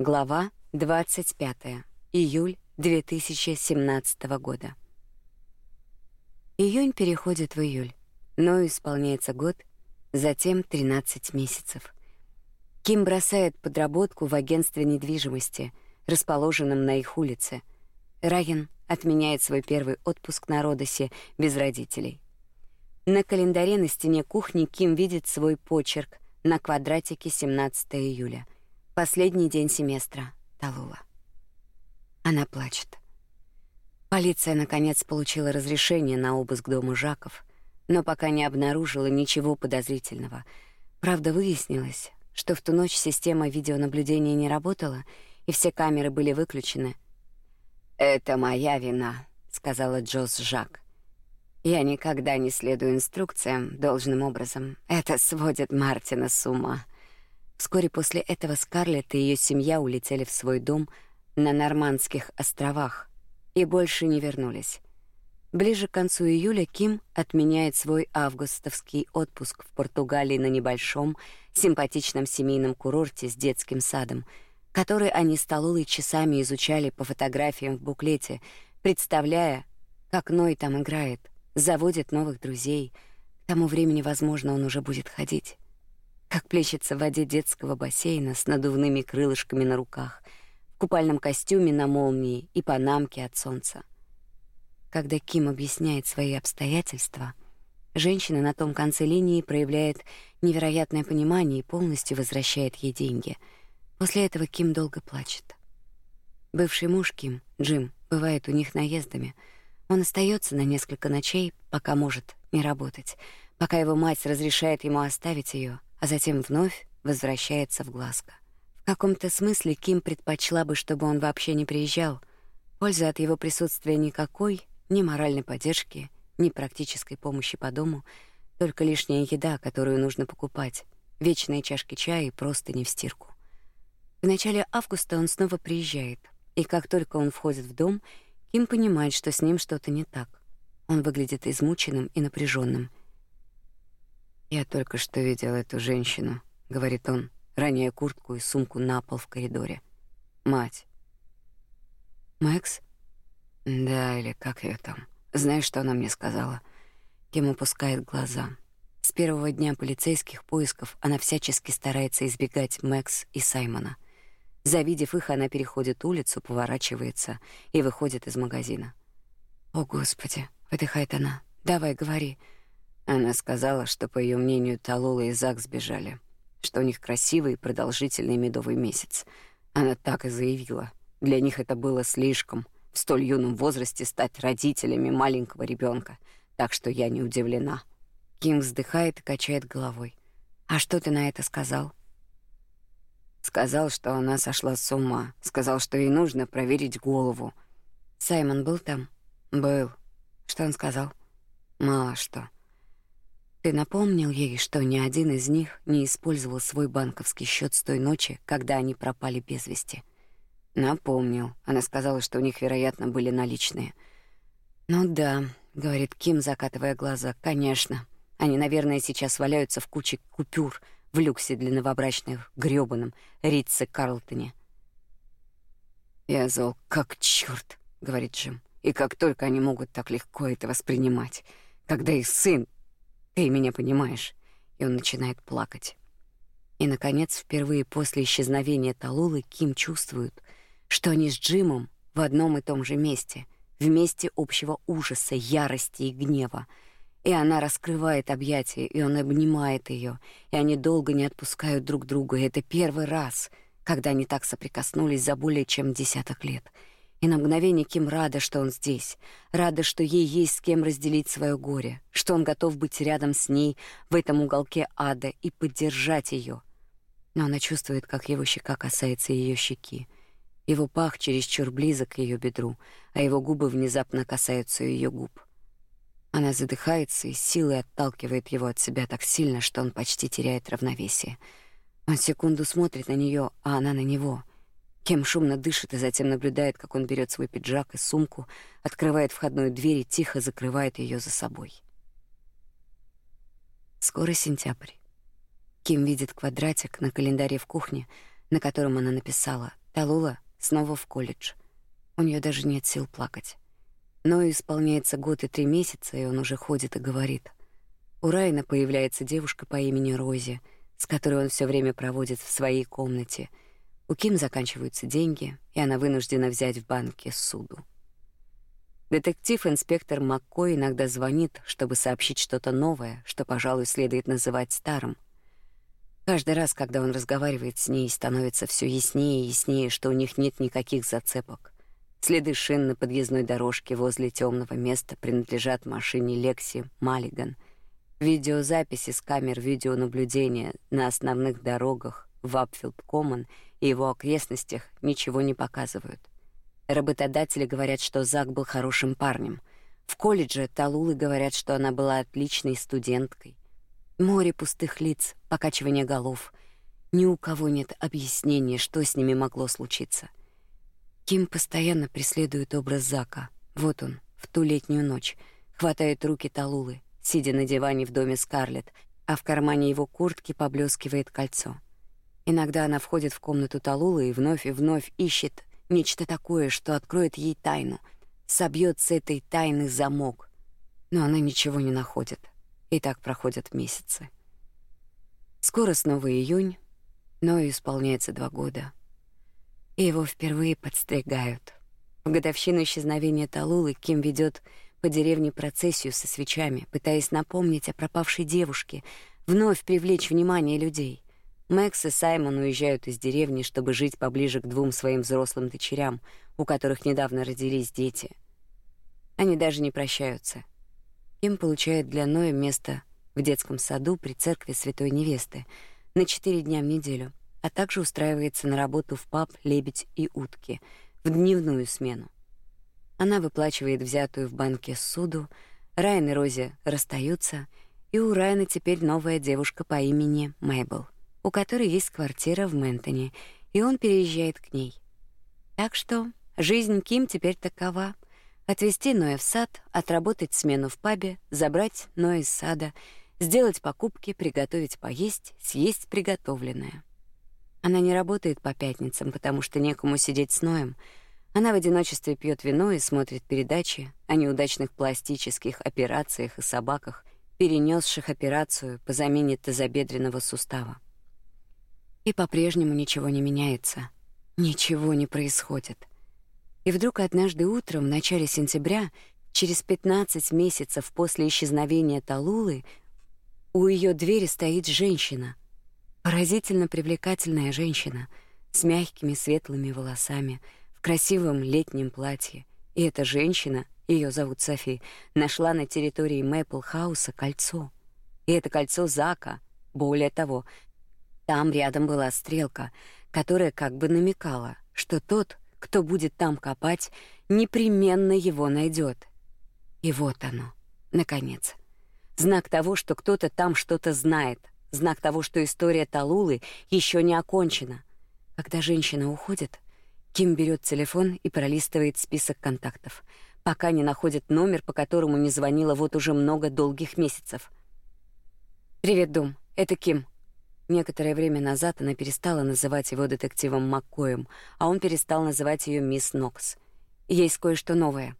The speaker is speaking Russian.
Глава 25. Июль 2017 года. Июнь переходит в июль. но исполняется год, затем 13 месяцев. Ким бросает подработку в агентстве недвижимости, расположенном на их улице. Райан отменяет свой первый отпуск на Родосе без родителей. На календаре на стене кухни Ким видит свой почерк на квадратике 17 июля — Последний день семестра. Талула. Она плачет. Полиция наконец получила разрешение на обыск дома Жаков, но пока не обнаружила ничего подозрительного. Правда, выяснилось, что в ту ночь система видеонаблюдения не работала, и все камеры были выключены. Это моя вина, сказала Джос Жак. Я никогда не следую инструкциям должным образом. Это сводит Мартина с ума. Вскоре после этого Скарлетт и ее семья улетели в свой дом на Нормандских островах и больше не вернулись. Ближе к концу июля Ким отменяет свой августовский отпуск в Португалии на небольшом, симпатичном семейном курорте с детским садом, который они с Талулой часами изучали по фотографиям в буклете, представляя, как Ной там играет, заводит новых друзей. К тому времени, возможно, он уже будет ходить как плещется в воде детского бассейна с надувными крылышками на руках, в купальном костюме на молнии и панамке от солнца. Когда Ким объясняет свои обстоятельства, женщина на том конце линии проявляет невероятное понимание и полностью возвращает ей деньги. После этого Ким долго плачет. Бывший муж Ким, Джим, бывает у них наездами. Он остается на несколько ночей, пока может не работать, пока его мать разрешает ему оставить ее а затем вновь возвращается в Глазго. В каком-то смысле Ким предпочла бы, чтобы он вообще не приезжал. Пользы от его присутствия никакой, ни моральной поддержки, ни практической помощи по дому, только лишняя еда, которую нужно покупать, вечные чашки чая и просто не в стирку. В начале августа он снова приезжает, и как только он входит в дом, Ким понимает, что с ним что-то не так. Он выглядит измученным и напряженным. Я только что видел эту женщину, говорит он, роняя куртку и сумку на пол в коридоре. Мать. Макс? Да, или как ее там? Знаешь, что она мне сказала? Кем опускает глаза. С первого дня полицейских поисков она всячески старается избегать Макс и Саймона. Завидев их, она переходит улицу, поворачивается и выходит из магазина. О, господи, выдыхает она. Давай, говори. Она сказала, что по ее мнению Талула и Зак сбежали, что у них красивый и продолжительный медовый месяц. Она так и заявила. Для них это было слишком в столь юном возрасте стать родителями маленького ребенка, так что я не удивлена. Ким вздыхает и качает головой. А что ты на это сказал? Сказал, что она сошла с ума. Сказал, что ей нужно проверить голову. Саймон был там? Был. Что он сказал? Мало что. Ты напомнил ей, что ни один из них не использовал свой банковский счет с той ночи, когда они пропали без вести. Напомнил. Она сказала, что у них, вероятно, были наличные. Ну да, говорит Ким, закатывая глаза. Конечно. Они, наверное, сейчас валяются в куче купюр в люксе для новобрачных грёбаном Ритце Карлтоне. Я зол как чёрт, говорит Джим. И как только они могут так легко это воспринимать, когда их сын ты меня понимаешь. И он начинает плакать. И наконец, впервые после исчезновения Талулы Ким чувствует, что они с Джимом в одном и том же месте, в месте общего ужаса, ярости и гнева. И она раскрывает объятия, и он обнимает ее, и они долго не отпускают друг друга. И это первый раз, когда они так соприкоснулись за более чем десяток лет. И на мгновение Ким рада, что он здесь, рада, что ей есть с кем разделить свое горе, что он готов быть рядом с ней в этом уголке ада и поддержать ее. Но она чувствует, как его щека касается ее щеки. Его пах чересчур близок к ее бедру, а его губы внезапно касаются ее губ. Она задыхается и силой отталкивает его от себя так сильно, что он почти теряет равновесие. Он секунду смотрит на нее, а она на него — Кем шумно дышит и затем наблюдает, как он берет свой пиджак и сумку, открывает входную дверь и тихо закрывает ее за собой. Скоро сентябрь. Ким видит квадратик на календаре в кухне, на котором она написала Талула снова в колледж. У нее даже нет сил плакать. Но исполняется год и три месяца, и он уже ходит и говорит. У Райна появляется девушка по имени Рози, с которой он все время проводит в своей комнате. У Ким заканчиваются деньги, и она вынуждена взять в банке суду. Детектив-инспектор Маккой иногда звонит, чтобы сообщить что-то новое, что, пожалуй, следует называть старым. Каждый раз, когда он разговаривает с ней, становится все яснее и яснее, что у них нет никаких зацепок. Следы шин на подъездной дорожке возле темного места принадлежат машине Лекси Маллиган. Видеозаписи с камер видеонаблюдения на основных дорогах в Апфилд-Коммон и его окрестностях ничего не показывают. Работодатели говорят, что Зак был хорошим парнем. В колледже Талулы говорят, что она была отличной студенткой. Море пустых лиц, покачивание голов. Ни у кого нет объяснения, что с ними могло случиться. Ким постоянно преследует образ Зака. Вот он, в ту летнюю ночь, хватает руки Талулы, сидя на диване в доме Скарлетт, а в кармане его куртки поблескивает кольцо. Иногда она входит в комнату Талулы и вновь и вновь ищет нечто такое, что откроет ей тайну, собьет с этой тайны замок. Но она ничего не находит. И так проходят месяцы. Скоро снова июнь, но исполняется два года. И его впервые подстригают. В годовщину исчезновения Талулы Ким ведет по деревне процессию со свечами, пытаясь напомнить о пропавшей девушке, вновь привлечь внимание людей. Мэкс и Саймон уезжают из деревни, чтобы жить поближе к двум своим взрослым дочерям, у которых недавно родились дети. Они даже не прощаются. Им получает для Ноя место в детском саду при церкви Святой Невесты на четыре дня в неделю, а также устраивается на работу в паб «Лебедь и утки» в дневную смену. Она выплачивает взятую в банке суду, Райан и Рози расстаются, и у Райана теперь новая девушка по имени Мэйбл — у которой есть квартира в Ментоне, и он переезжает к ней. Так что жизнь Ким теперь такова: отвезти Ноя в сад, отработать смену в пабе, забрать Ноя из сада, сделать покупки, приготовить поесть, съесть приготовленное. Она не работает по пятницам, потому что некому сидеть с Ноем. Она в одиночестве пьет вино и смотрит передачи о неудачных пластических операциях и собаках, перенесших операцию по замене тазобедренного сустава. И по-прежнему ничего не меняется. Ничего не происходит. И вдруг однажды утром, в начале сентября, через 15 месяцев после исчезновения Талулы, у ее двери стоит женщина. Поразительно привлекательная женщина с мягкими светлыми волосами, в красивом летнем платье. И эта женщина, ее зовут Софи, нашла на территории Мэпл Хауса кольцо. И это кольцо Зака, более того, там рядом была стрелка, которая как бы намекала, что тот, кто будет там копать, непременно его найдет. И вот оно, наконец. Знак того, что кто-то там что-то знает, знак того, что история Талулы еще не окончена. Когда женщина уходит, Ким берет телефон и пролистывает список контактов, пока не находит номер, по которому не звонила вот уже много долгих месяцев. Привет, дом. Это Ким. Некоторое время назад она перестала называть его детективом Маккоем, а он перестал называть ее мисс Нокс. Есть кое-что новое.